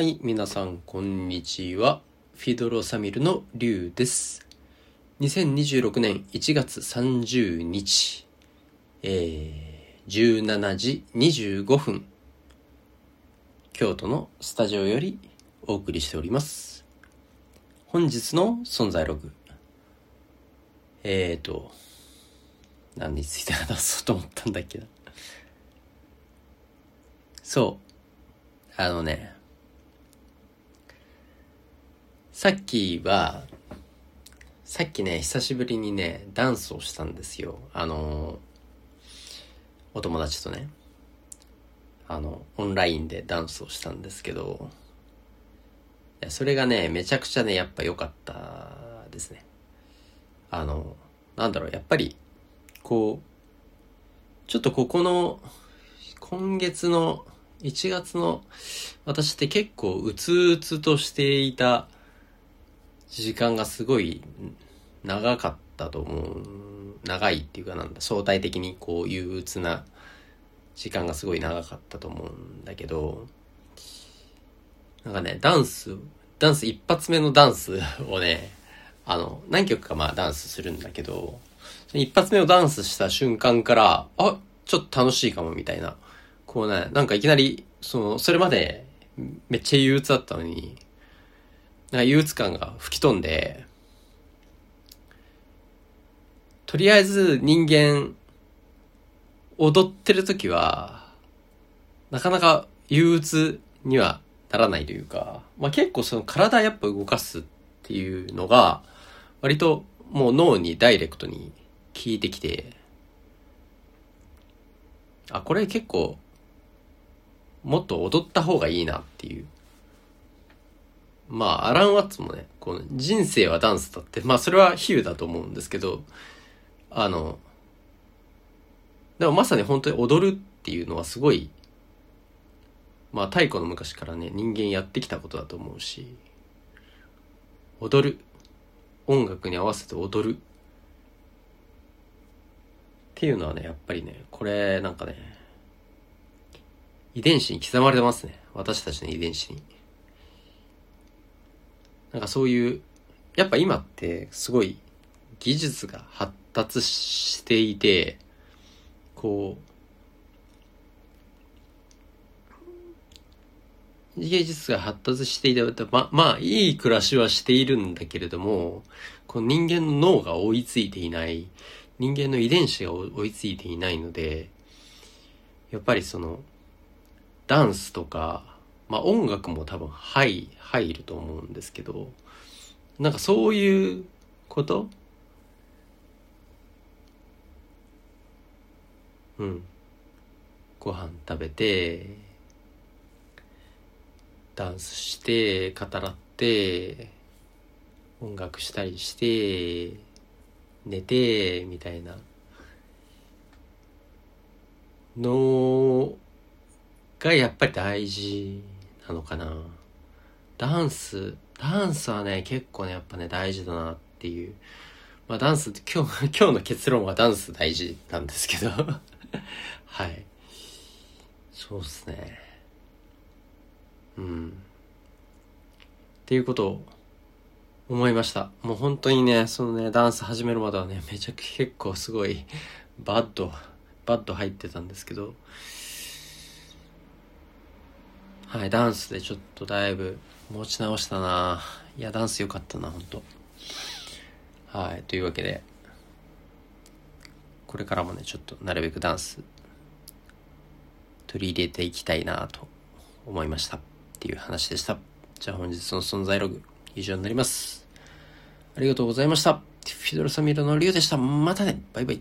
はい、皆さん、こんにちは。フィドロサミルのリュウです。2026年1月30日、えー、17時25分、京都のスタジオよりお送りしております。本日の存在ログ。えーと、何について話そうと思ったんだっけな。そう。あのね、さっきは、さっきね、久しぶりにね、ダンスをしたんですよ。あの、お友達とね、あの、オンラインでダンスをしたんですけど、いやそれがね、めちゃくちゃね、やっぱ良かったですね。あの、なんだろう、やっぱり、こう、ちょっとここの、今月の1月の私って結構うつうつとしていた時間がすごい長かったと思う。長いっていうかなんだ、相対的にこう憂鬱な時間がすごい長かったと思うんだけど、なんかね、ダンス、ダンス一発目のダンスをね、あの、何曲かまあダンスするんだけど、一発目をダンスした瞬間から、あ、ちょっと楽しいかもみたいな。こうね、なんかいきなり、その、それまでめっちゃ憂鬱だったのに、なんか憂鬱感が吹き飛んで、とりあえず人間、踊ってる時は、なかなか憂鬱にはならないというか、まあ結構その体やっぱ動かすっていうのが、割ともう脳にダイレクトに効いてきて、あ、これ結構、もっと踊った方がいいなっていう。まあ、アラン・ワッツもね、この人生はダンスだって、まあそれは比喩だと思うんですけど、あの、でもまさに本当に踊るっていうのはすごい、まあ太古の昔からね、人間やってきたことだと思うし、踊る。音楽に合わせて踊る。っていうのはね、やっぱりね、これなんかね、遺伝子に刻まれてますね。私たちの遺伝子に。なんかそういう、やっぱ今ってすごい技術が発達していて、こう、技術が発達していて、ま、まあ、いい暮らしはしているんだけれども、この人間の脳が追いついていない、人間の遺伝子が追いついていないので、やっぱりその、ダンスとか、まあ音楽も多分入、入ると思うんですけど、なんかそういうこと？うん。ご飯食べて、ダンスして、語らって、音楽したりして、寝て、みたいな。のがやっぱり大事。なのかな。ダンス、ダンスはね、結構ね、やっぱね、大事だなっていう。まあダンス、今日、今日の結論はダンス大事なんですけど。はい。そうっすね。うん。っていうことを思いました。もう本当にね、そのね、ダンス始めるまではね、めちゃくちゃ結構すごい、バッド、バッド入ってたんですけど、はい、ダンスでちょっとだいぶ持ち直したないや、ダンス良かったな、本当はい、というわけで、これからもね、ちょっとなるべくダンス取り入れていきたいなと思いましたっていう話でした。じゃあ本日の存在ログ以上になります。ありがとうございました。フィドルサミルのリュウでした。またね。バイバイ。